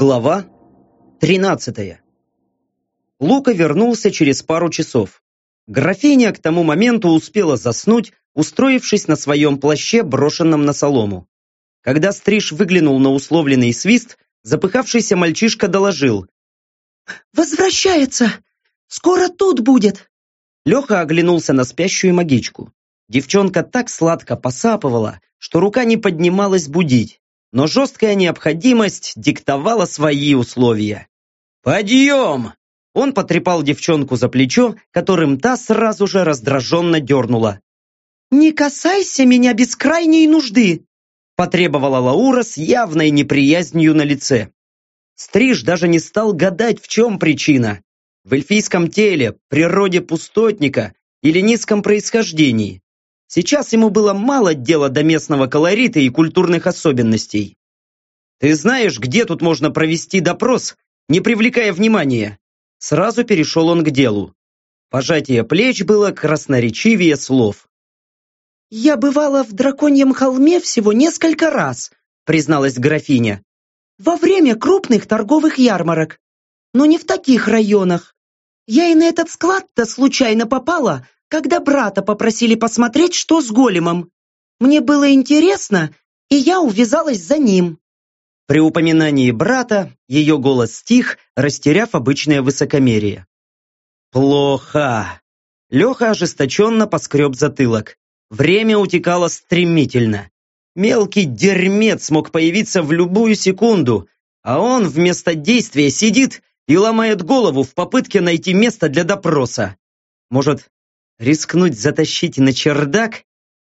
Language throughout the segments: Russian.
Глава 13 Лука вернулся через пару часов. Графиня к тому моменту успела заснуть, устроившись на своем плаще, брошенном на солому. Когда Стриж выглянул на условленный свист, запыхавшийся мальчишка доложил. «Возвращается! Скоро тут будет!» Леха оглянулся на спящую магичку. Девчонка так сладко посапывала, что рука не поднималась будить но жесткая необходимость диктовала свои условия. «Подъем!» Он потрепал девчонку за плечо, которым та сразу же раздраженно дернула. «Не касайся меня без крайней нужды!» потребовала Лаура с явной неприязнью на лице. Стриж даже не стал гадать, в чем причина. В эльфийском теле, природе пустотника или низком происхождении. Сейчас ему было мало дела до местного колорита и культурных особенностей. «Ты знаешь, где тут можно провести допрос, не привлекая внимания?» Сразу перешел он к делу. Пожатие плеч было красноречивее слов. «Я бывала в Драконьем холме всего несколько раз», призналась графиня. «Во время крупных торговых ярмарок. Но не в таких районах. Я и на этот склад-то случайно попала, когда брата попросили посмотреть, что с големом. Мне было интересно, и я увязалась за ним. При упоминании брата ее голос стих, растеряв обычное высокомерие. «Плохо!» Леха ожесточенно поскреб затылок. Время утекало стремительно. Мелкий дерьмец мог появиться в любую секунду, а он вместо действия сидит и ломает голову в попытке найти место для допроса. Может, Рискнуть затащить на чердак?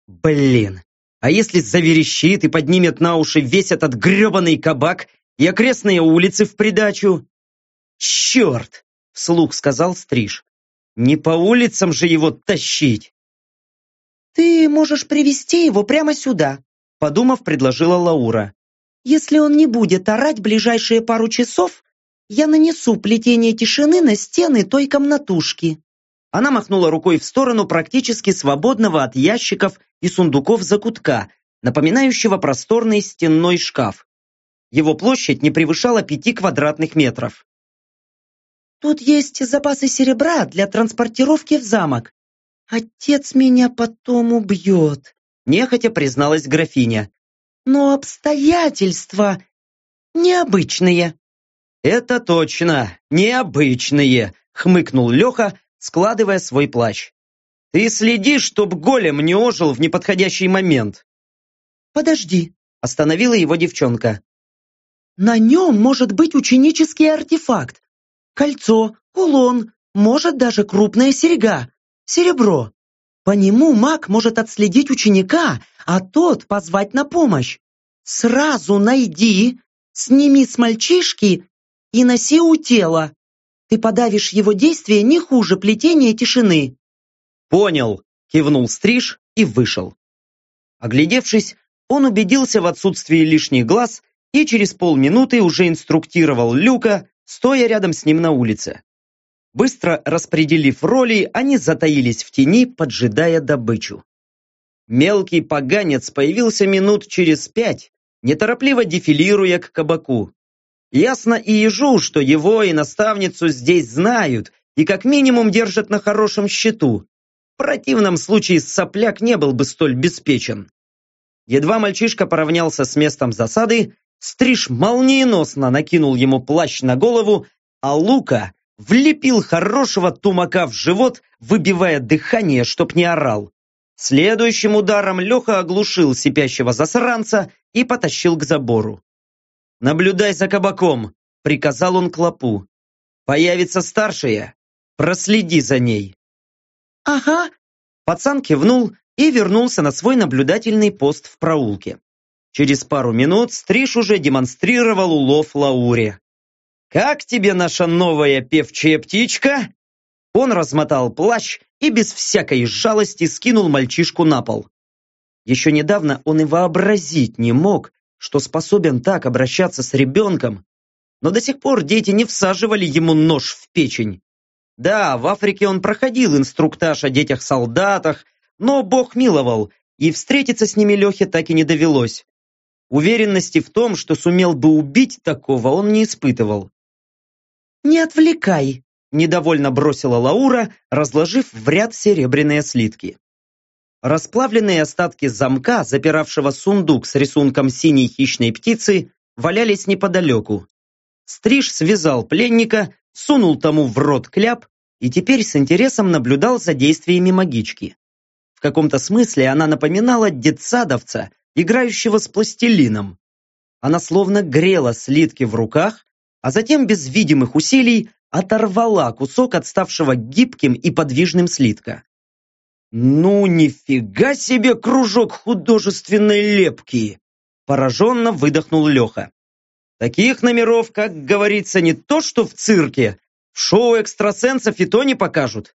Блин, а если заверещит и поднимет на уши весь этот гребаный кабак и окрестные улицы в придачу? Черт! Вслух сказал Стриж. Не по улицам же его тащить. Ты можешь привести его прямо сюда, подумав, предложила Лаура. Если он не будет орать ближайшие пару часов, я нанесу плетение тишины на стены той комнатушки. Она махнула рукой в сторону практически свободного от ящиков и сундуков закутка, напоминающего просторный стенной шкаф. Его площадь не превышала пяти квадратных метров. «Тут есть запасы серебра для транспортировки в замок. Отец меня потом убьет», – нехотя призналась графиня. «Но обстоятельства необычные». «Это точно, необычные», – хмыкнул Леха, складывая свой плащ. «Ты следи, чтоб голем не ожил в неподходящий момент!» «Подожди!» – остановила его девчонка. «На нем может быть ученический артефакт. Кольцо, кулон, может даже крупная серьга, серебро. По нему маг может отследить ученика, а тот позвать на помощь. Сразу найди, сними с мальчишки и носи у тела. Ты подавишь его действие не хуже плетения тишины. Понял, кивнул Стриж и вышел. Оглядевшись, он убедился в отсутствии лишних глаз и через полминуты уже инструктировал Люка, стоя рядом с ним на улице. Быстро распределив роли, они затаились в тени, поджидая добычу. Мелкий поганец появился минут через пять, неторопливо дефилируя к кабаку. Ясно и ежу, что его и наставницу здесь знают и как минимум держат на хорошем счету. В противном случае сопляк не был бы столь беспечен. Едва мальчишка поравнялся с местом засады, Стриж молниеносно накинул ему плащ на голову, а Лука влепил хорошего тумака в живот, выбивая дыхание, чтоб не орал. Следующим ударом Леха оглушил сипящего засранца и потащил к забору. «Наблюдай за кабаком», — приказал он клопу. «Появится старшая, проследи за ней». «Ага». Пацан кивнул и вернулся на свой наблюдательный пост в проулке. Через пару минут Стриж уже демонстрировал улов Лауре. «Как тебе наша новая певчая птичка?» Он размотал плащ и без всякой жалости скинул мальчишку на пол. Еще недавно он и вообразить не мог, что способен так обращаться с ребенком, но до сих пор дети не всаживали ему нож в печень. Да, в Африке он проходил инструктаж о детях-солдатах, но Бог миловал, и встретиться с ними Лехе так и не довелось. Уверенности в том, что сумел бы убить такого, он не испытывал. «Не отвлекай», – недовольно бросила Лаура, разложив в ряд серебряные слитки. Расплавленные остатки замка, запиравшего сундук с рисунком синей хищной птицы, валялись неподалеку. Стриж связал пленника, сунул тому в рот кляп и теперь с интересом наблюдал за действиями магички. В каком-то смысле она напоминала детсадовца, играющего с пластилином. Она словно грела слитки в руках, а затем без видимых усилий оторвала кусок отставшего гибким и подвижным слитка. «Ну, нифига себе кружок художественной лепки!» Пораженно выдохнул Леха. «Таких номеров, как говорится, не то что в цирке, в шоу экстрасенсов и то не покажут.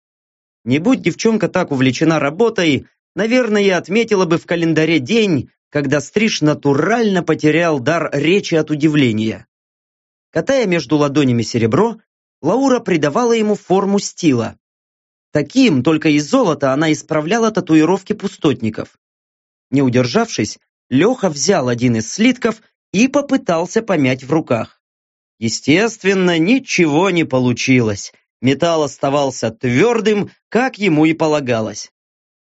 Не будь девчонка так увлечена работой, наверное, отметила бы в календаре день, когда Стриж натурально потерял дар речи от удивления. Катая между ладонями серебро, Лаура придавала ему форму стила. Таким, только из золота, она исправляла татуировки пустотников. Не удержавшись, Леха взял один из слитков и попытался помять в руках. Естественно, ничего не получилось. Металл оставался твердым, как ему и полагалось.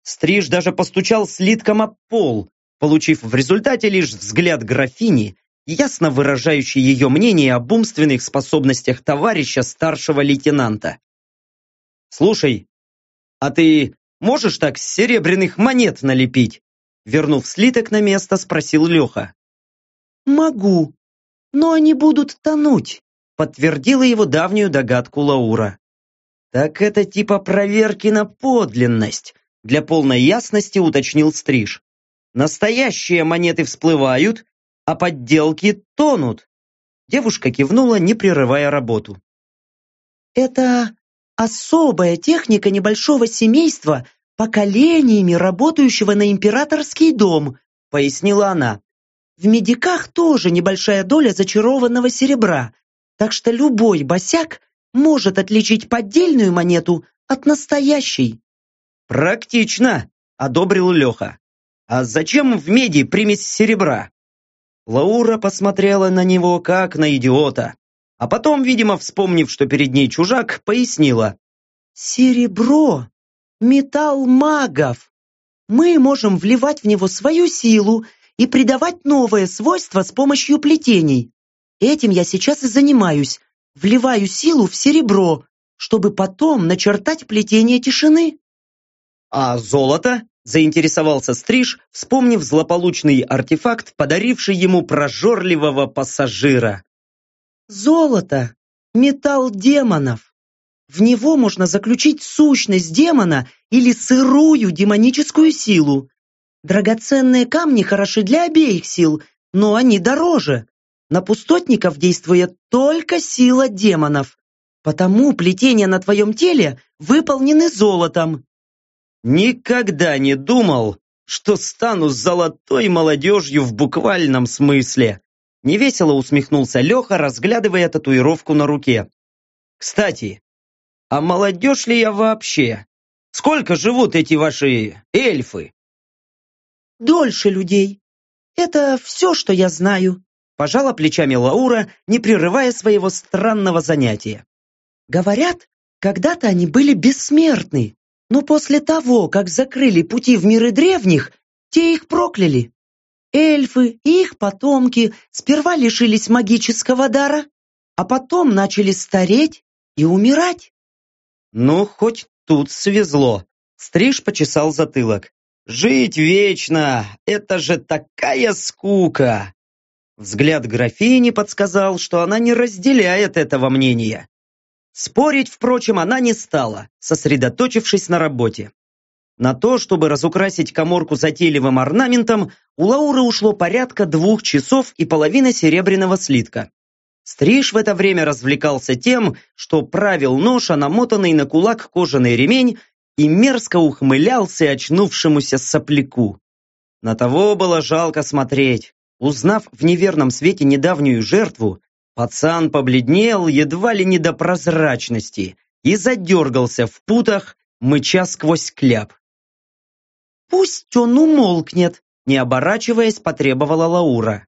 Стриж даже постучал слитком об пол, получив в результате лишь взгляд графини, ясно выражающий ее мнение об умственных способностях товарища старшего лейтенанта. «Слушай, а ты можешь так серебряных монет налепить?» Вернув слиток на место, спросил Леха. «Могу, но они будут тонуть», подтвердила его давнюю догадку Лаура. «Так это типа проверки на подлинность», для полной ясности уточнил Стриж. «Настоящие монеты всплывают, а подделки тонут». Девушка кивнула, не прерывая работу. «Это особая техника небольшого семейства, поколениями работающего на императорский дом», пояснила она. «В медиках тоже небольшая доля зачарованного серебра, так что любой босяк может отличить поддельную монету от настоящей». «Практично», — одобрил Леха. «А зачем в меди примесь серебра?» Лаура посмотрела на него как на идиота. А потом, видимо, вспомнив, что перед ней чужак, пояснила. «Серебро — металл магов. Мы можем вливать в него свою силу и придавать новые свойства с помощью плетений. Этим я сейчас и занимаюсь. Вливаю силу в серебро, чтобы потом начертать плетение тишины». «А золото?» – заинтересовался Стриж, вспомнив злополучный артефакт, подаривший ему прожорливого пассажира. Золото – металл демонов. В него можно заключить сущность демона или сырую демоническую силу. Драгоценные камни хороши для обеих сил, но они дороже. На пустотников действует только сила демонов. Потому плетения на твоем теле выполнены золотом. Никогда не думал, что стану золотой молодежью в буквальном смысле. Невесело усмехнулся Леха, разглядывая татуировку на руке. «Кстати, а молодежь ли я вообще? Сколько живут эти ваши эльфы?» «Дольше людей. Это все, что я знаю», пожала плечами Лаура, не прерывая своего странного занятия. «Говорят, когда-то они были бессмертны, но после того, как закрыли пути в миры древних, те их прокляли. Эльфы и их потомки сперва лишились магического дара, а потом начали стареть и умирать. Ну, хоть тут свезло. Стриж почесал затылок. Жить вечно — это же такая скука! Взгляд графини подсказал, что она не разделяет этого мнения. Спорить, впрочем, она не стала, сосредоточившись на работе. На то, чтобы разукрасить коморку затейливым орнаментом, у Лауры ушло порядка двух часов и половина серебряного слитка. Стриж в это время развлекался тем, что правил нож, а намотанный на кулак кожаный ремень, и мерзко ухмылялся очнувшемуся сопляку. На того было жалко смотреть. Узнав в неверном свете недавнюю жертву, пацан побледнел едва ли не до прозрачности и задергался в путах, мыча сквозь кляп. «Пусть он умолкнет», не оборачиваясь, потребовала Лаура.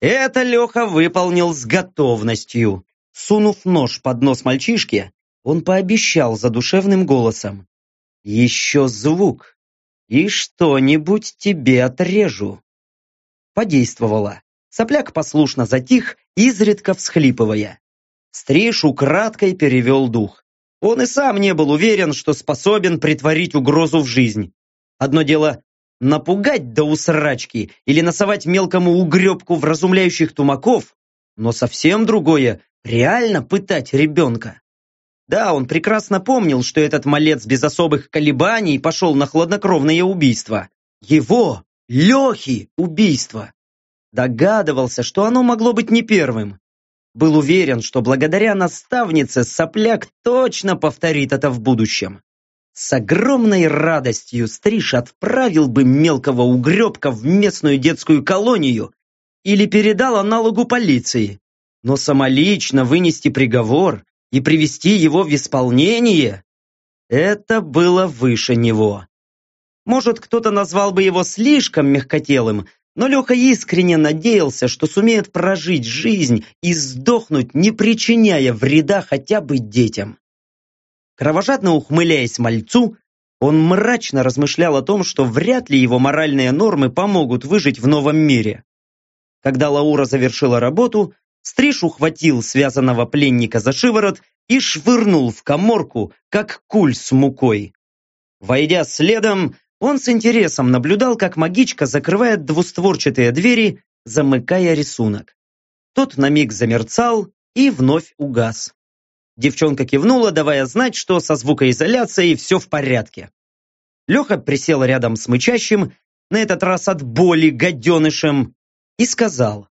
Это Леха выполнил с готовностью. Сунув нож под нос мальчишки, он пообещал задушевным голосом. «Еще звук, и что-нибудь тебе отрежу». Подействовало. Сопляк послушно затих, изредка всхлипывая. Стриж украдкой перевел дух. Он и сам не был уверен, что способен притворить угрозу в жизнь. Одно дело напугать до усрачки или носовать мелкому угребку вразумляющих тумаков, но совсем другое – реально пытать ребенка. Да, он прекрасно помнил, что этот малец без особых колебаний пошел на хладнокровное убийство. Его, Лехи, убийство. Догадывался, что оно могло быть не первым. Был уверен, что благодаря наставнице сопляк точно повторит это в будущем. С огромной радостью Стриж отправил бы мелкого угребка в местную детскую колонию или передал аналогу полиции. Но самолично вынести приговор и привести его в исполнение – это было выше него. Может, кто-то назвал бы его слишком мягкотелым, но Леха искренне надеялся, что сумеет прожить жизнь и сдохнуть, не причиняя вреда хотя бы детям. Кровожадно ухмыляясь мальцу, он мрачно размышлял о том, что вряд ли его моральные нормы помогут выжить в новом мире. Когда Лаура завершила работу, Стриж ухватил связанного пленника за шиворот и швырнул в коморку, как куль с мукой. Войдя следом, он с интересом наблюдал, как магичка закрывает двустворчатые двери, замыкая рисунок. Тот на миг замерцал и вновь угас. Девчонка кивнула, давая знать, что со звукоизоляцией все в порядке. Леха присел рядом с мычащим, на этот раз от боли гаденышем, и сказал.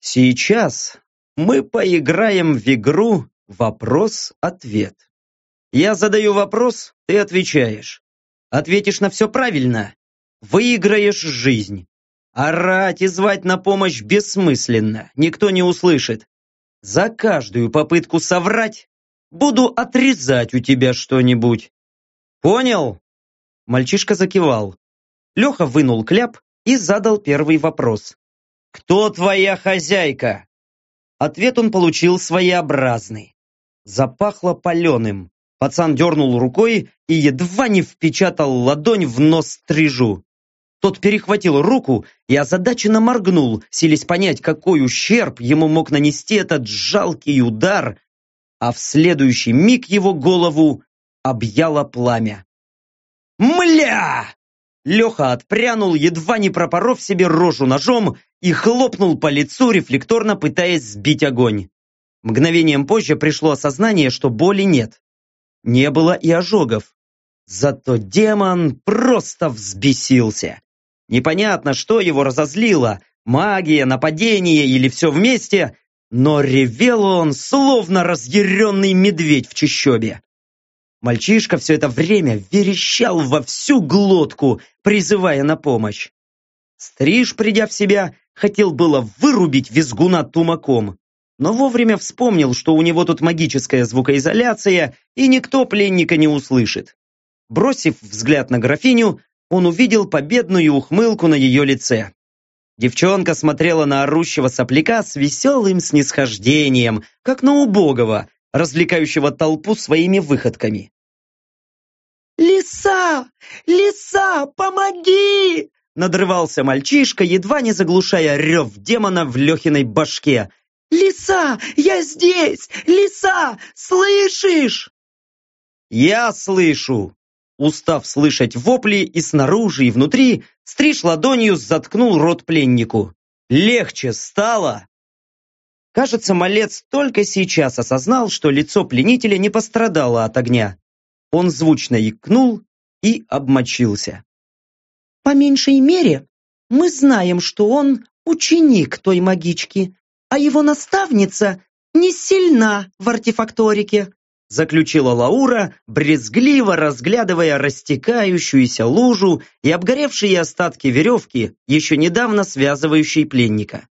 «Сейчас мы поиграем в игру «Вопрос-ответ». Я задаю вопрос, ты отвечаешь. Ответишь на все правильно, выиграешь жизнь. Орать и звать на помощь бессмысленно, никто не услышит. За каждую попытку соврать буду отрезать у тебя что-нибудь. Понял? Мальчишка закивал. Леха вынул кляп и задал первый вопрос. «Кто твоя хозяйка?» Ответ он получил своеобразный. Запахло паленым. Пацан дернул рукой и едва не впечатал ладонь в нос стрижу. Тот перехватил руку и озадаченно моргнул, силясь понять, какой ущерб ему мог нанести этот жалкий удар, а в следующий миг его голову объяло пламя. «Мля!» Леха отпрянул, едва не пропоров себе рожу ножом и хлопнул по лицу, рефлекторно пытаясь сбить огонь. Мгновением позже пришло осознание, что боли нет. Не было и ожогов. Зато демон просто взбесился. Непонятно, что его разозлило, магия, нападение или все вместе, но ревел он, словно разъяренный медведь в чащобе. Мальчишка все это время верещал во всю глотку, призывая на помощь. Стриж, придя в себя, хотел было вырубить визгуна тумаком, но вовремя вспомнил, что у него тут магическая звукоизоляция, и никто пленника не услышит. Бросив взгляд на графиню, он увидел победную ухмылку на ее лице. Девчонка смотрела на орущего сопляка с веселым снисхождением, как на убогого, развлекающего толпу своими выходками. «Лиса! Лиса, помоги!» Надрывался мальчишка, едва не заглушая рев демона в Лехиной башке. «Лиса, я здесь! Лиса, слышишь?» «Я слышу!» Устав слышать вопли и снаружи, и внутри, стриж ладонью заткнул рот пленнику. «Легче стало!» Кажется, малец только сейчас осознал, что лицо пленителя не пострадало от огня. Он звучно икнул и обмочился. «По меньшей мере, мы знаем, что он ученик той магички, а его наставница не сильна в артефакторике», заключила Лаура, брезгливо разглядывая растекающуюся лужу и обгоревшие остатки веревки, еще недавно связывающей пленника.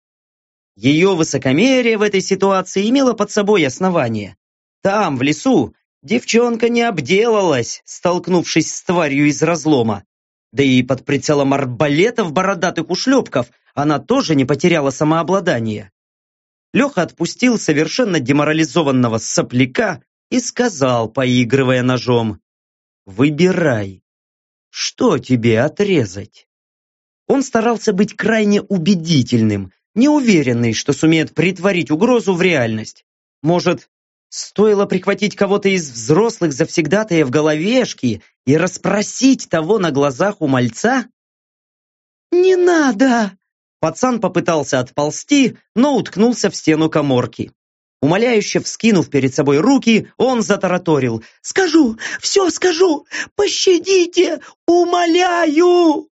Ее высокомерие в этой ситуации имело под собой основание. Там, в лесу, девчонка не обделалась, столкнувшись с тварью из разлома. Да и под прицелом арбалетов бородатых ушлепков она тоже не потеряла самообладание. Леха отпустил совершенно деморализованного сопляка и сказал, поигрывая ножом, «Выбирай, что тебе отрезать?» Он старался быть крайне убедительным, неуверенный, что сумеет притворить угрозу в реальность. Может, стоило прихватить кого-то из взрослых завсегдатаев головешки и расспросить того на глазах у мальца? «Не надо!» Пацан попытался отползти, но уткнулся в стену коморки. Умоляюще вскинув перед собой руки, он затараторил. «Скажу! Все скажу! Пощадите! Умоляю!»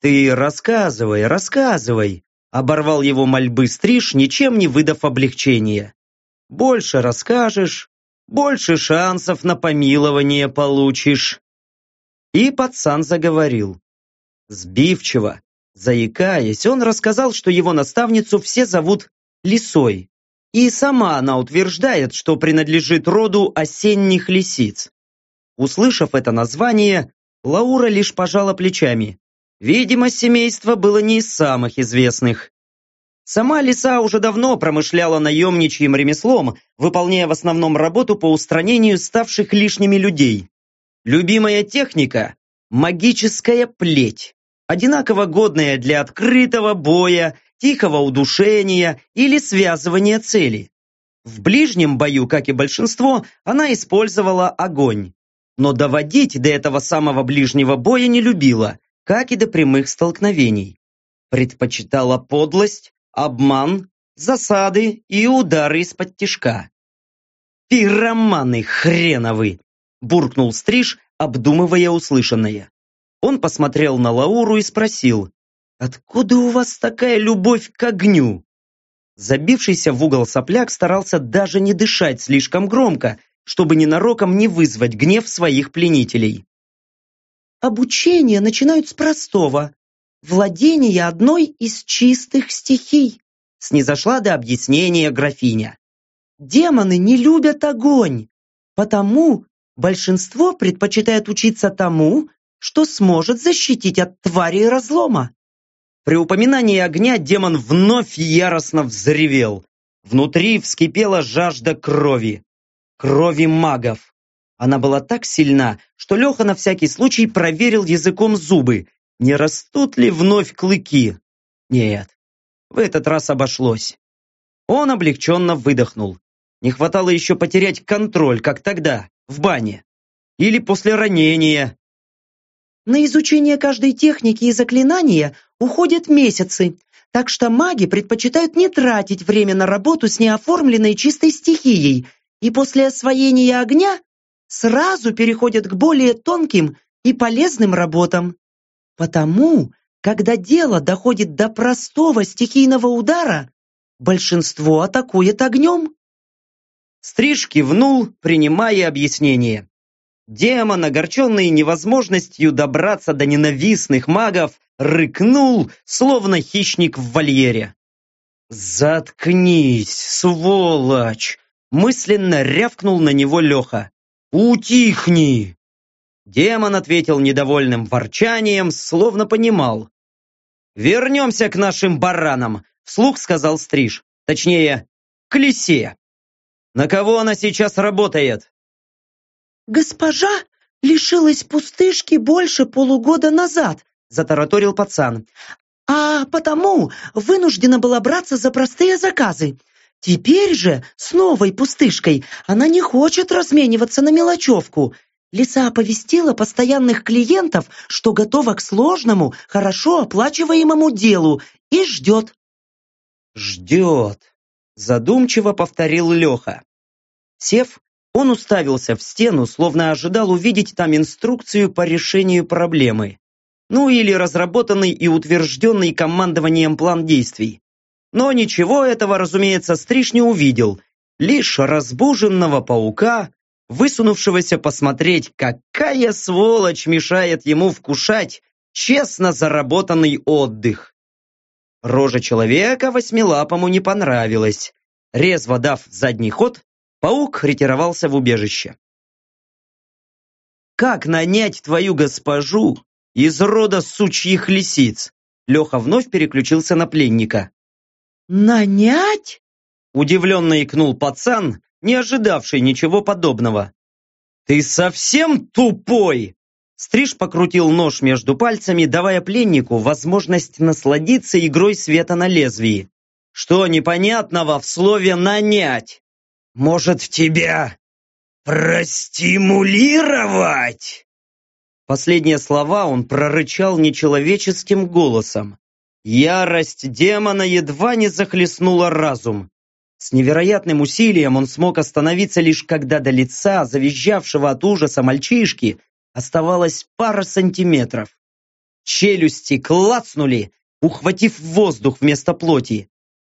«Ты рассказывай, рассказывай!» Оборвал его мольбы стриж, ничем не выдав облегчения. «Больше расскажешь, больше шансов на помилование получишь». И пацан заговорил. Сбивчиво, Заикаясь, он рассказал, что его наставницу все зовут Лисой. И сама она утверждает, что принадлежит роду осенних лисиц. Услышав это название, Лаура лишь пожала плечами. Видимо, семейство было не из самых известных. Сама лиса уже давно промышляла наемничьим ремеслом, выполняя в основном работу по устранению ставших лишними людей. Любимая техника – магическая плеть одинаково годная для открытого боя, тихого удушения или связывания цели. В ближнем бою, как и большинство, она использовала огонь. Но доводить до этого самого ближнего боя не любила, как и до прямых столкновений. Предпочитала подлость, обман, засады и удары из-под тишка. «Пироманы хреновы!» – буркнул Стриж, обдумывая услышанное. Он посмотрел на Лауру и спросил, «Откуда у вас такая любовь к огню?» Забившийся в угол сопляк старался даже не дышать слишком громко, чтобы ненароком не вызвать гнев своих пленителей. «Обучение начинают с простого. Владение одной из чистых стихий», снизошла до объяснения графиня. «Демоны не любят огонь, потому большинство предпочитает учиться тому, что сможет защитить от тварей разлома. При упоминании огня демон вновь яростно взревел. Внутри вскипела жажда крови. Крови магов. Она была так сильна, что Леха на всякий случай проверил языком зубы, не растут ли вновь клыки. Нет, в этот раз обошлось. Он облегченно выдохнул. Не хватало еще потерять контроль, как тогда, в бане. Или после ранения, на изучение каждой техники и заклинания уходят месяцы, так что маги предпочитают не тратить время на работу с неоформленной чистой стихией и после освоения огня сразу переходят к более тонким и полезным работам. Потому, когда дело доходит до простого стихийного удара, большинство атакует огнем. Стриж кивнул, принимая объяснение. Демон, огорченный невозможностью добраться до ненавистных магов, рыкнул, словно хищник в вольере. «Заткнись, сволочь!» мысленно рявкнул на него Леха. «Утихни!» Демон ответил недовольным ворчанием, словно понимал. «Вернемся к нашим баранам», — вслух сказал Стриж. Точнее, к лисе. «На кого она сейчас работает?» «Госпожа лишилась пустышки больше полугода назад», затараторил пацан. «А потому вынуждена была браться за простые заказы. Теперь же с новой пустышкой она не хочет размениваться на мелочевку. Лиса оповестила постоянных клиентов, что готова к сложному, хорошо оплачиваемому делу и ждет». «Ждет», задумчиво повторил Леха. Сев, он уставился в стену, словно ожидал увидеть там инструкцию по решению проблемы. Ну или разработанный и утвержденный командованием план действий. Но ничего этого, разумеется, Стриж не увидел. Лишь разбуженного паука, высунувшегося посмотреть, какая сволочь мешает ему вкушать честно заработанный отдых. Рожа человека восьмилапому не понравилась. Резво дав задний ход, Паук ретировался в убежище. «Как нанять твою госпожу, Из рода сучьих лисиц. Леха вновь переключился на пленника. «Нанять?» Удивленно икнул пацан, не ожидавший ничего подобного. «Ты совсем тупой?» Стриж покрутил нож между пальцами, давая пленнику возможность насладиться игрой света на лезвии. «Что непонятного в слове «нанять»?» «Может, тебя простимулировать?» Последние слова он прорычал нечеловеческим голосом. Ярость демона едва не захлестнула разум. С невероятным усилием он смог остановиться лишь когда до лица, завизжавшего от ужаса мальчишки, оставалось пара сантиметров. Челюсти клацнули, ухватив воздух вместо плоти.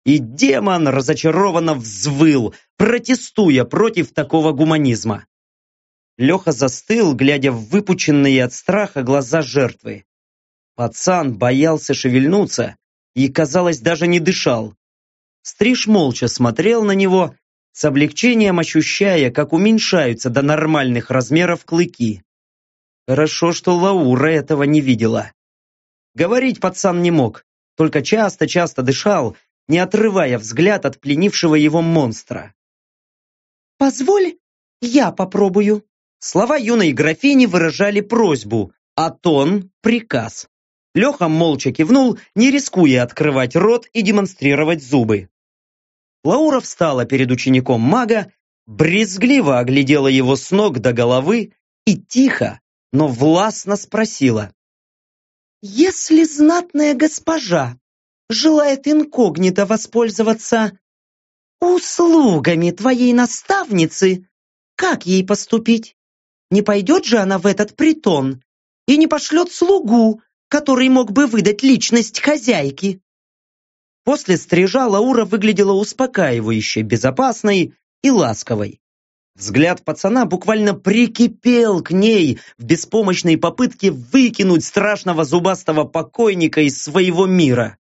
И демон разочарованно взвыл, протестуя против такого гуманизма. Леха застыл, глядя в выпученные от страха глаза жертвы. Пацан боялся шевельнуться и, казалось, даже не дышал. Стриж молча смотрел на него, с облегчением ощущая, как уменьшаются до нормальных размеров клыки. Хорошо, что Лаура этого не видела. Говорить пацан не мог, только часто-часто дышал, не отрывая взгляд от пленившего его монстра. «Позволь, я попробую». Слова юной графини выражали просьбу, а тон – приказ. Леха молча кивнул, не рискуя открывать рот и демонстрировать зубы. Лаура встала перед учеником мага, брезгливо оглядела его с ног до головы и тихо, но властно спросила. «Если знатная госпожа желает инкогнито воспользоваться услугами твоей наставницы, как ей поступить? Не пойдет же она в этот притон и не пошлет слугу, который мог бы выдать личность хозяйки. После стрижа Лаура выглядела успокаивающе, безопасной и ласковой. Взгляд пацана буквально прикипел к ней в беспомощной попытке выкинуть страшного зубастого покойника из своего мира.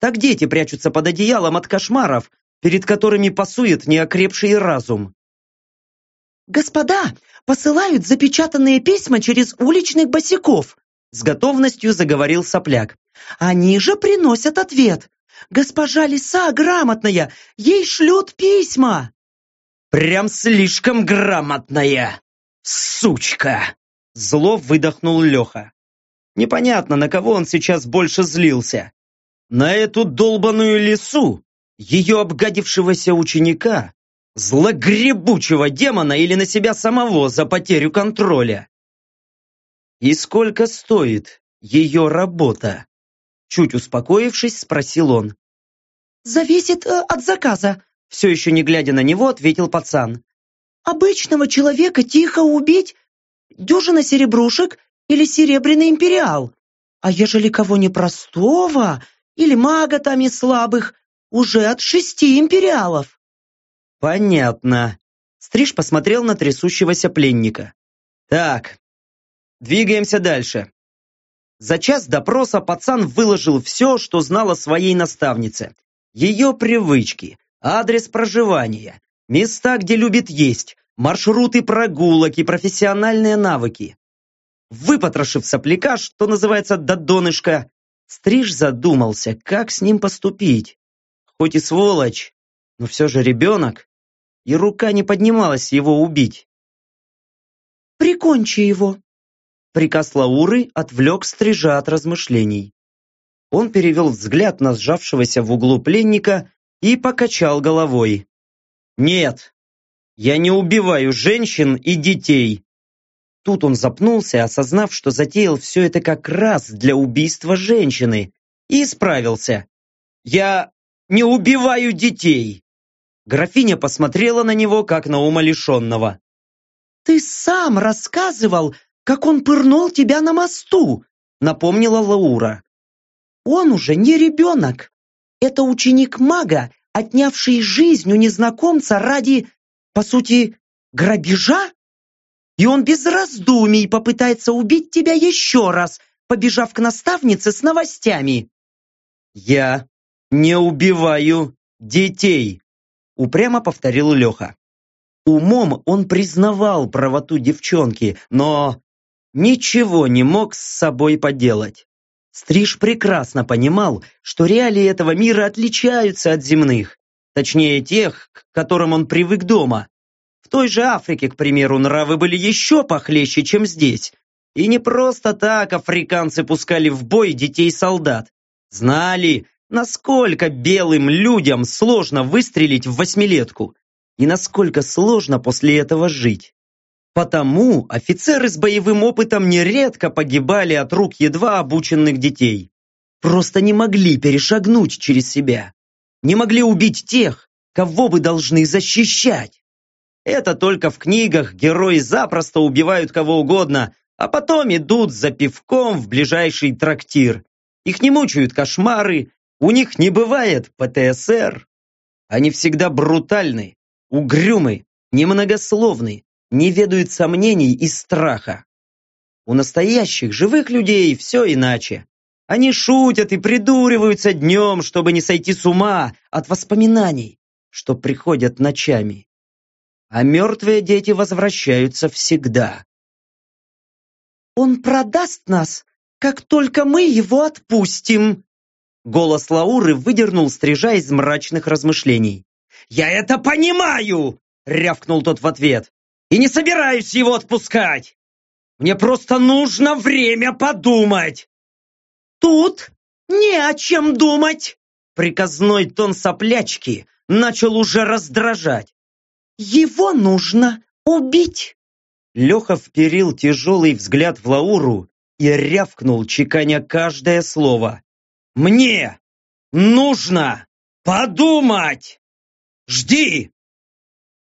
Так дети прячутся под одеялом от кошмаров, перед которыми пасует неокрепший разум. «Господа посылают запечатанные письма через уличных босиков», с готовностью заговорил сопляк. «Они же приносят ответ. Госпожа Лиса грамотная, ей шлют письма!» «Прям слишком грамотная! Сучка!» Зло выдохнул Леха. Непонятно, на кого он сейчас больше злился. На эту долбаную лису, ее обгадившегося ученика, злогребучего демона или на себя самого за потерю контроля. И сколько стоит ее работа? Чуть успокоившись, спросил он. «Зависит э, от заказа», все еще не глядя на него, ответил пацан. «Обычного человека тихо убить дюжина серебрушек или серебряный империал. А ежели кого непростого или мага там и слабых, уже от шести империалов». «Понятно». Стриж посмотрел на трясущегося пленника. «Так, двигаемся дальше. За час допроса пацан выложил все, что знал о своей наставнице. Ее привычки, адрес проживания, места, где любит есть, маршруты прогулок и профессиональные навыки. Выпотрошив сопляка, что называется до донышка, Стриж задумался, как с ним поступить. Хоть и сволочь, но все же ребенок, и рука не поднималась его убить. «Прикончи его», Приказ Лауры отвлек стрижа от размышлений. Он перевел взгляд на сжавшегося в углу пленника и покачал головой. «Нет, я не убиваю женщин и детей». Тут он запнулся, осознав, что затеял все это как раз для убийства женщины, и исправился. «Я не убиваю детей!» Графиня посмотрела на него, как на умалишенного. «Ты сам рассказывал, как он пырнул тебя на мосту», напомнила Лаура. «Он уже не ребенок. Это ученик мага, отнявший жизнь у незнакомца ради, по сути, грабежа? И он без раздумий попытается убить тебя еще раз, побежав к наставнице с новостями». «Я не убиваю детей», упрямо повторил Леха. Умом он признавал правоту девчонки, но ничего не мог с собой поделать. Стриж прекрасно понимал, что реалии этого мира отличаются от земных, точнее тех, к которым он привык дома. Той же Африке, к примеру, нравы были еще похлеще, чем здесь. И не просто так африканцы пускали в бой детей-солдат. Знали, насколько белым людям сложно выстрелить в восьмилетку и насколько сложно после этого жить. Потому офицеры с боевым опытом нередко погибали от рук едва обученных детей. Просто не могли перешагнуть через себя. Не могли убить тех, кого бы должны защищать. Это только в книгах герои запросто убивают кого угодно, а потом идут за пивком в ближайший трактир. Их не мучают кошмары, у них не бывает ПТСР. Они всегда брутальны, угрюмы, немногословны, не ведают сомнений и страха. У настоящих живых людей все иначе. Они шутят и придуриваются днем, чтобы не сойти с ума от воспоминаний, что приходят ночами. А мертвые дети возвращаются всегда. «Он продаст нас, как только мы его отпустим!» Голос Лауры выдернул стрижа из мрачных размышлений. «Я это понимаю!» — рявкнул тот в ответ и не собираюсь его отпускать. Мне просто нужно время подумать. Тут не о чем думать. Приказной тон соплячки начал уже раздражать. Его нужно убить. Леха вперил тяжелый взгляд в Лауру и рявкнул, чеканя каждое слово. «Мне нужно подумать! Жди!»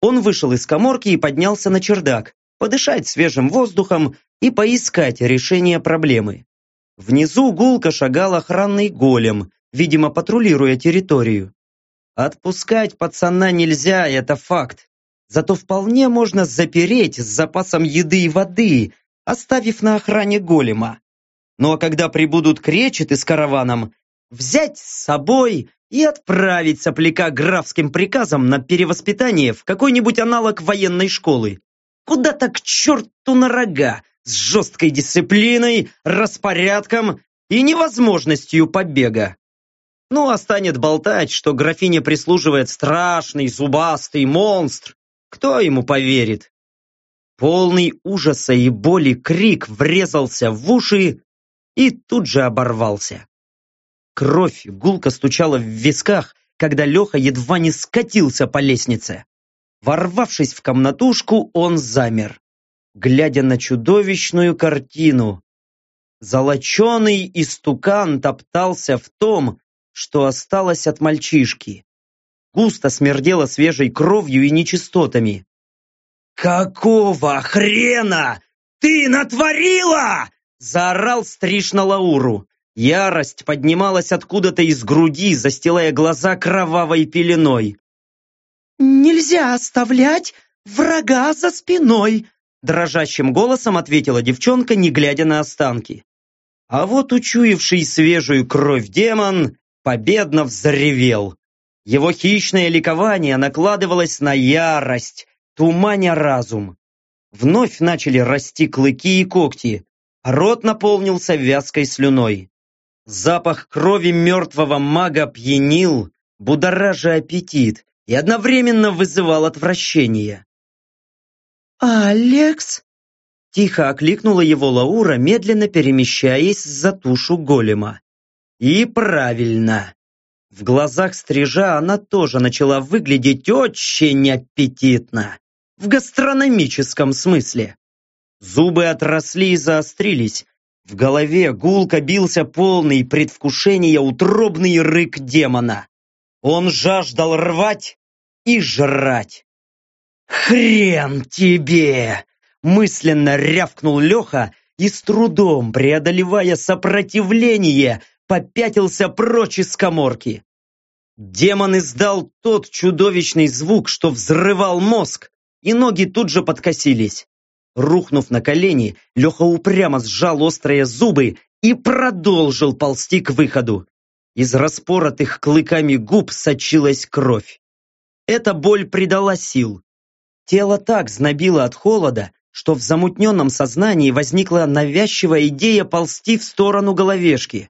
Он вышел из коморки и поднялся на чердак, подышать свежим воздухом и поискать решение проблемы. Внизу гулко шагал охранный голем, видимо, патрулируя территорию. Отпускать пацана нельзя, это факт. Зато вполне можно запереть с запасом еды и воды, оставив на охране голема. Ну а когда прибудут кречеты с караваном, взять с собой и отправить сопляка графским приказом на перевоспитание в какой-нибудь аналог военной школы. Куда-то к черту на рога, с жесткой дисциплиной, распорядком и невозможностью побега. Ну, а станет болтать, что графине прислуживает страшный зубастый монстр. Кто ему поверит? Полный ужаса и боли крик врезался в уши и тут же оборвался. Кровь гулко стучала в висках, когда Леха едва не скатился по лестнице. Ворвавшись в комнатушку, он замер, глядя на чудовищную картину. Золоченый истукан топтался в том, что осталось от мальчишки. Густо смердело свежей кровью и нечистотами. «Какого хрена ты натворила?» заорал стриж на Лауру. Ярость поднималась откуда-то из груди, застилая глаза кровавой пеленой. «Нельзя оставлять врага за спиной!» Дрожащим голосом ответила девчонка, не глядя на останки. А вот учуявший свежую кровь демон победно взревел. Его хищное ликование накладывалось на ярость, туманя разум. Вновь начали расти клыки и когти, а рот наполнился вязкой слюной. Запах крови мертвого мага пьянил, будоража аппетит и одновременно вызывал отвращение. «Алекс?» Тихо окликнула его Лаура, медленно перемещаясь за тушу голема. И правильно. В глазах стрижа она тоже начала выглядеть очень аппетитно. В гастрономическом смысле. Зубы отросли и заострились, в голове гулко бился полный предвкушения утробный рык демона. Он жаждал рвать и жрать. «Хрен тебе!» мысленно рявкнул Леха и с трудом, преодолевая сопротивление, попятился прочь из коморки. Демон издал тот чудовищный звук, что взрывал мозг, и ноги тут же подкосились. Рухнув на колени, Леха упрямо сжал острые зубы и продолжил ползти к выходу. Из распоротых клыками губ сочилась кровь. Эта боль придала сил. Тело так знобило от холода, что в замутненном сознании возникла навязчивая идея ползти в сторону головешки.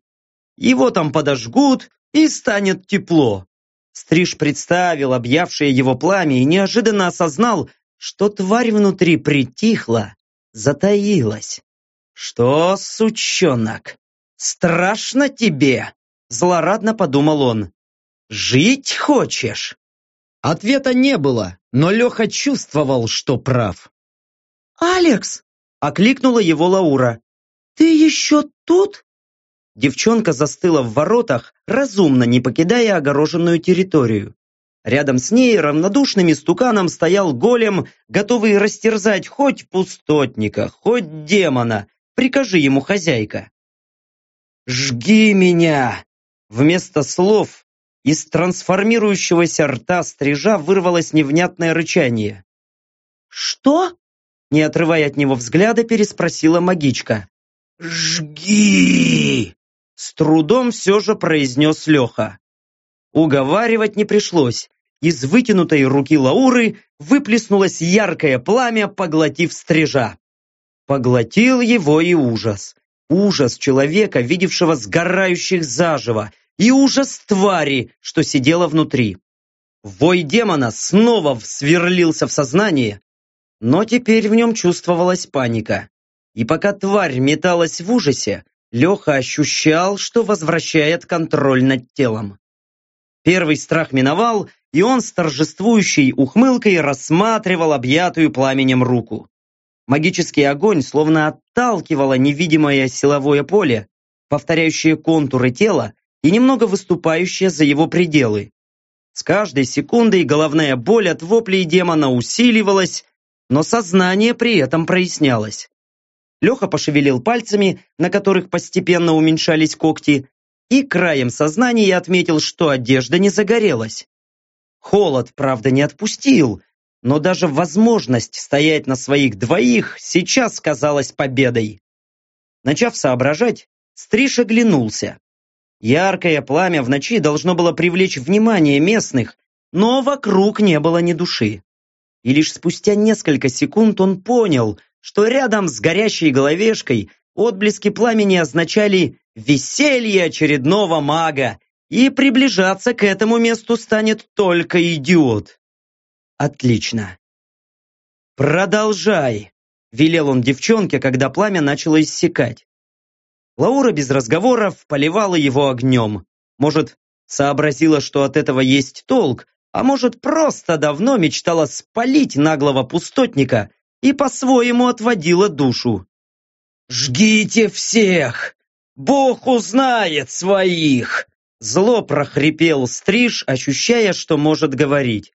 Его там подожгут, и станет тепло. Стриж представил объявшее его пламя и неожиданно осознал, что тварь внутри притихла, затаилась. «Что, сучонок, страшно тебе?» Злорадно подумал он. «Жить хочешь?» Ответа не было, но Леха чувствовал, что прав. «Алекс!» – окликнула его Лаура. «Ты еще тут?» Девчонка застыла в воротах, разумно не покидая огороженную территорию. Рядом с ней равнодушным истуканом стоял голем, готовый растерзать хоть пустотника, хоть демона. Прикажи ему, хозяйка. «Жги меня!» Вместо слов из трансформирующегося рта стрижа вырвалось невнятное рычание. «Что?» Не отрывая от него взгляда, переспросила магичка. «Жги!» С трудом все же произнес Леха. Уговаривать не пришлось. Из вытянутой руки Лауры выплеснулось яркое пламя, поглотив стрижа. Поглотил его и ужас. Ужас человека, видевшего сгорающих заживо, и ужас твари, что сидела внутри. Вой демона снова сверлился в сознание, но теперь в нем чувствовалась паника. И пока тварь металась в ужасе, Леха ощущал, что возвращает контроль над телом. Первый страх миновал, и он с торжествующей ухмылкой рассматривал объятую пламенем руку. Магический огонь словно отталкивало невидимое силовое поле, повторяющее контуры тела и немного выступающее за его пределы. С каждой секундой головная боль от воплей демона усиливалась, но сознание при этом прояснялось. Леха пошевелил пальцами, на которых постепенно уменьшались когти, и краем сознания отметил, что одежда не загорелась. Холод, правда, не отпустил, но даже возможность стоять на своих двоих сейчас казалась победой. Начав соображать, Стриж оглянулся. Яркое пламя в ночи должно было привлечь внимание местных, но вокруг не было ни души. И лишь спустя несколько секунд он понял, что рядом с горящей головешкой отблески пламени означали веселье очередного мага, и приближаться к этому месту станет только идиот. Отлично. Продолжай, велел он девчонке, когда пламя начало иссякать. Лаура без разговоров поливала его огнем. Может, сообразила, что от этого есть толк, а может, просто давно мечтала спалить наглого пустотника и по-своему отводила душу. «Жгите всех! Бог узнает своих!» Зло прохрипел Стриж, ощущая, что может говорить.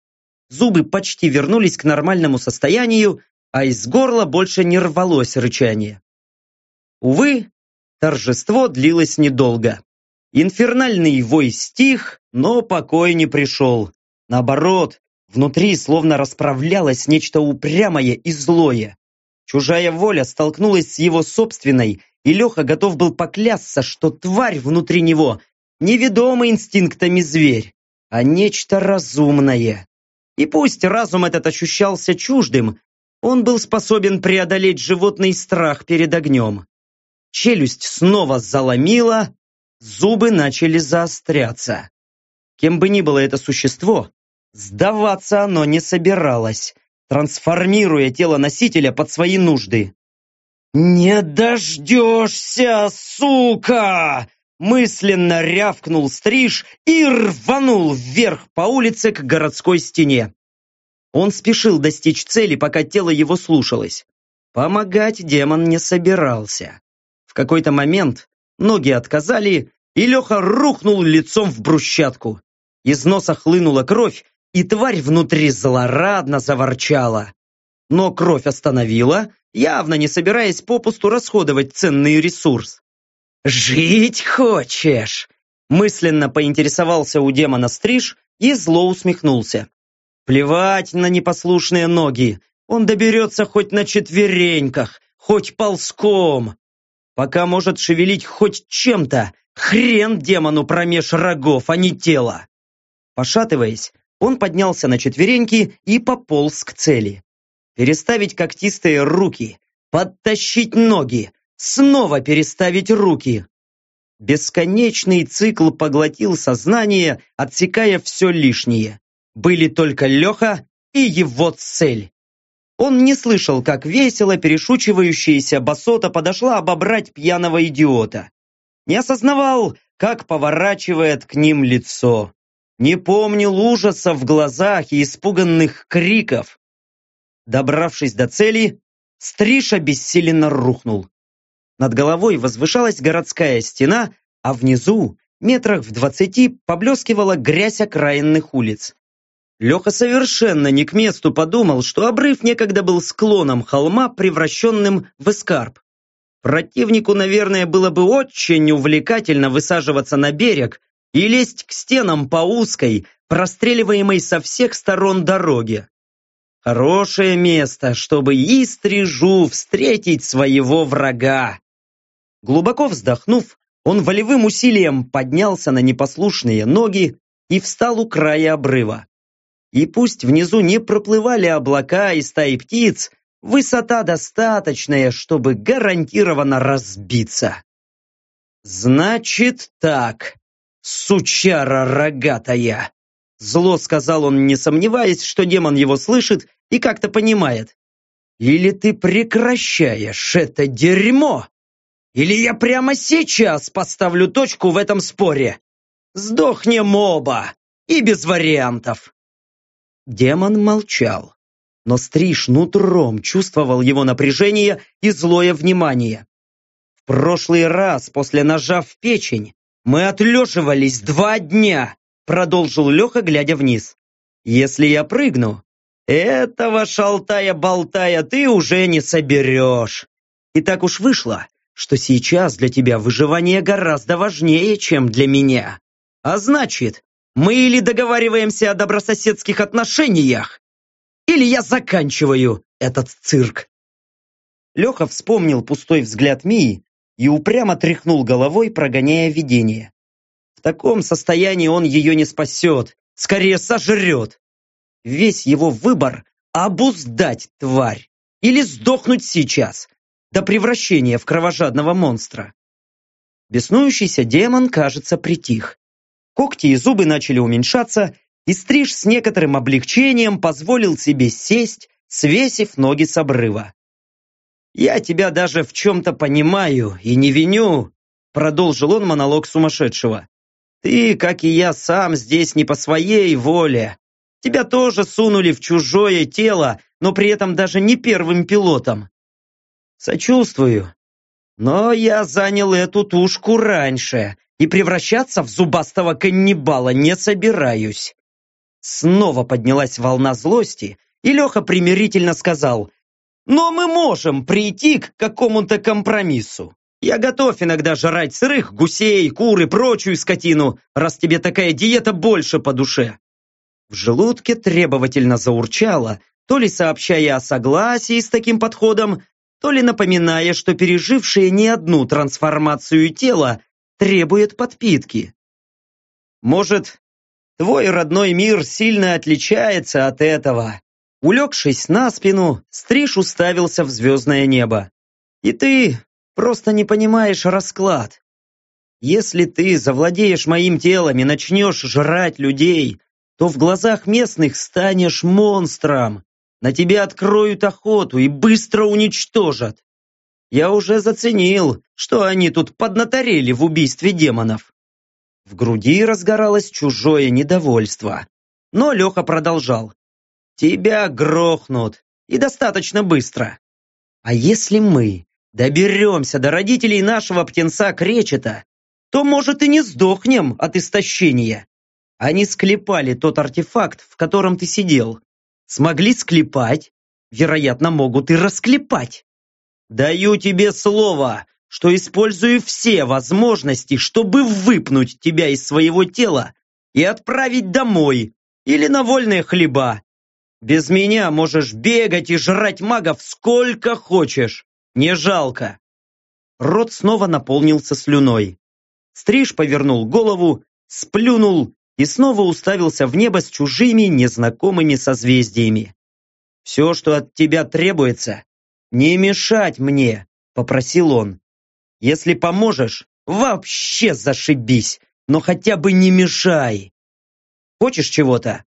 Зубы почти вернулись к нормальному состоянию, а из горла больше не рвалось рычание. Увы, торжество длилось недолго. Инфернальный вой стих, но покой не пришел. Наоборот, внутри словно расправлялось нечто упрямое и злое. Чужая воля столкнулась с его собственной, и Леха готов был поклясться, что тварь внутри него неведомый инстинктами зверь, а нечто разумное. И пусть разум этот ощущался чуждым, он был способен преодолеть животный страх перед огнем. Челюсть снова заломила, зубы начали заостряться. Кем бы ни было это существо, сдаваться оно не собиралось, трансформируя тело носителя под свои нужды. «Не дождешься, сука!» Мысленно рявкнул стриж и рванул вверх по улице к городской стене. Он спешил достичь цели, пока тело его слушалось. Помогать демон не собирался. В какой-то момент ноги отказали, и Леха рухнул лицом в брусчатку. Из носа хлынула кровь, и тварь внутри злорадно заворчала. Но кровь остановила, явно не собираясь попусту расходовать ценный ресурс. «Жить хочешь?» Мысленно поинтересовался у демона Стриж и зло усмехнулся. Плевать на непослушные ноги. Он доберется хоть на четвереньках, хоть ползком. Пока может шевелить хоть чем-то, хрен демону промеж рогов, а не тело. Пошатываясь, он поднялся на четвереньки и пополз к цели. переставить когтистые руки, подтащить ноги, снова переставить руки. Бесконечный цикл поглотил сознание, отсекая все лишнее. Были только Леха и его цель. Он не слышал, как весело перешучивающаяся басота подошла обобрать пьяного идиота. Не осознавал, как поворачивает к ним лицо. Не помнил ужаса в глазах и испуганных криков. Добравшись до цели, Стриж обессиленно рухнул. Над головой возвышалась городская стена, а внизу, метрах в двадцати, поблескивала грязь окраинных улиц. Леха совершенно не к месту подумал, что обрыв некогда был склоном холма, превращенным в эскарп. Противнику, наверное, было бы очень увлекательно высаживаться на берег и лезть к стенам по узкой, простреливаемой со всех сторон дороге. Хорошее место, чтобы и стрижу встретить своего врага. Глубоко вздохнув, он волевым усилием поднялся на непослушные ноги и встал у края обрыва. И пусть внизу не проплывали облака и стаи птиц, высота достаточная, чтобы гарантированно разбиться. «Значит так, сучара рогатая!» Зло сказал он, не сомневаясь, что демон его слышит и как-то понимает. «Или ты прекращаешь это дерьмо, или я прямо сейчас поставлю точку в этом споре. Сдохнем оба, и без вариантов!» Демон молчал, но Стриж нутром чувствовал его напряжение и злое внимание. В прошлый раз после ножа в печень мы отлеживались два дня, продолжил Леха, глядя вниз. Если я прыгну, этого шалтая-болтая ты уже не соберешь. И так уж вышло, что сейчас для тебя выживание гораздо важнее, чем для меня. А значит, мы или договариваемся о добрососедских отношениях, или я заканчиваю этот цирк. Леха вспомнил пустой взгляд Мии и упрямо тряхнул головой, прогоняя видение. В таком состоянии он ее не спасет, скорее сожрет. Весь его выбор – обуздать тварь или сдохнуть сейчас, до превращения в кровожадного монстра. Беснующийся демон, кажется, притих. Когти и зубы начали уменьшаться, и Стриж с некоторым облегчением позволил себе сесть, свесив ноги с обрыва. «Я тебя даже в чем-то понимаю и не виню», продолжил он монолог сумасшедшего. «Ты, как и я сам, здесь не по своей воле. Тебя тоже сунули в чужое тело, но при этом даже не первым пилотом. Сочувствую. Но я занял эту тушку раньше, и превращаться в зубастого каннибала не собираюсь. Снова поднялась волна злости, и Леха примирительно сказал, «Но мы можем прийти к какому-то компромиссу. Я готов иногда жрать сырых гусей, кур и прочую скотину, раз тебе такая диета больше по душе». В желудке требовательно заурчало, то ли сообщая о согласии с таким подходом, то ли напоминая, что пережившее не одну трансформацию тела требует подпитки. Может, твой родной мир сильно отличается от этого. Улегшись на спину, Стриж уставился в звездное небо. И ты просто не понимаешь расклад. Если ты завладеешь моим телом и начнешь жрать людей, то в глазах местных станешь монстром. На тебя откроют охоту и быстро уничтожат. Я уже заценил, что они тут поднаторели в убийстве демонов. В груди разгоралось чужое недовольство. Но Леха продолжал. Тебя грохнут. И достаточно быстро. А если мы доберемся до родителей нашего птенца Кречета, то, может, и не сдохнем от истощения. Они склепали тот артефакт, в котором ты сидел. Смогли склепать, вероятно, могут и расклепать. Даю тебе слово, что использую все возможности, чтобы выпнуть тебя из своего тела и отправить домой или на вольные хлеба. Без меня можешь бегать и жрать магов сколько хочешь. Не жалко. Рот снова наполнился слюной. Стриж повернул голову, сплюнул и снова уставился в небо с чужими незнакомыми созвездиями. Все, что от тебя требуется, не мешать мне, попросил он. Если поможешь, вообще зашибись, но хотя бы не мешай. Хочешь чего-то?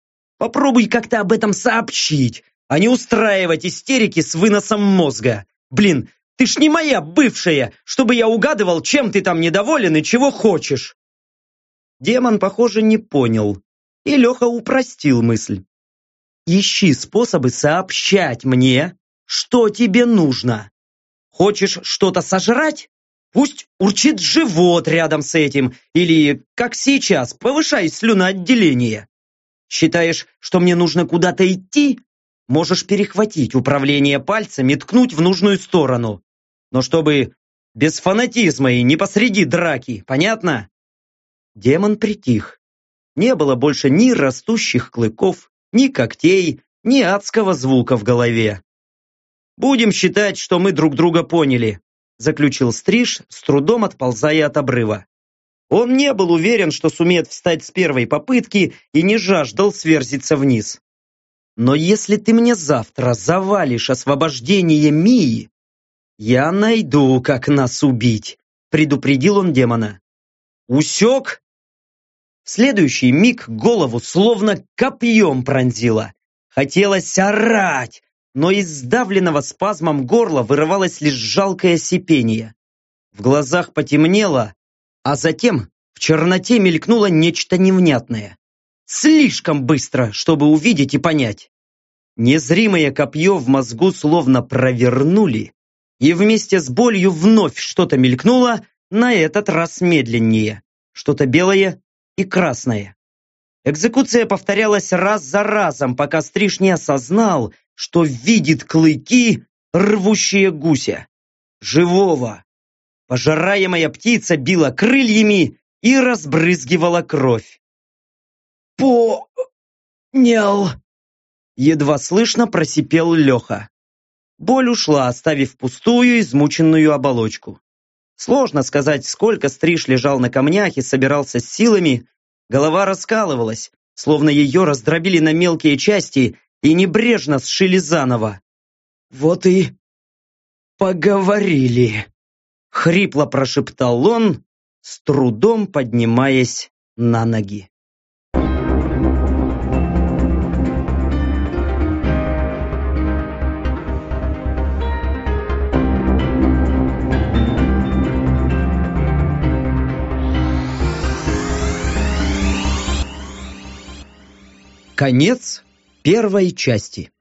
Попробуй как-то об этом сообщить, а не устраивать истерики с выносом мозга. Блин, ты ж не моя бывшая, чтобы я угадывал, чем ты там недоволен и чего хочешь. Демон, похоже, не понял. И Леха упростил мысль. Ищи способы сообщать мне, что тебе нужно. Хочешь что-то сожрать? Пусть урчит живот рядом с этим, или, как сейчас, повышай слюноотделение. Считаешь, что мне нужно куда-то идти? Можешь перехватить управление пальцами ткнуть в нужную сторону. Но чтобы без фанатизма и не посреди драки, понятно? Демон притих. Не было больше ни растущих клыков, ни когтей, ни адского звука в голове. «Будем считать, что мы друг друга поняли», заключил Стриж, с трудом отползая от обрыва. Он не был уверен, что сумеет встать с первой попытки и не жаждал сверзиться вниз. «Но если ты мне завтра завалишь освобождение Мии, я найду, как нас убить», предупредил он демона. «Усек?» В следующий миг голову словно копьем пронзило. Хотелось орать, но из сдавленного спазмом горла вырывалось лишь жалкое сипение. В глазах потемнело, а затем в черноте мелькнуло нечто невнятное. Слишком быстро, чтобы увидеть и понять. Незримое копье в мозгу словно провернули, и вместе с болью вновь что-то мелькнуло, на этот раз медленнее. Что-то белое и красное. Экзекуция повторялась раз за разом, пока Стриж не осознал, что видит клыки, рвущие гуся. Живого. Пожираемая птица била крыльями и разбрызгивала кровь. «Понял!» Едва слышно просипел Леха. Боль ушла, оставив пустую, измученную оболочку. Сложно сказать, сколько стриж лежал на камнях и собирался с силами. Голова раскалывалась, словно ее раздробили на мелкие части и небрежно сшили заново. «Вот и поговорили», — хрипло прошептал он, с трудом поднимаясь на ноги. Конец первой части.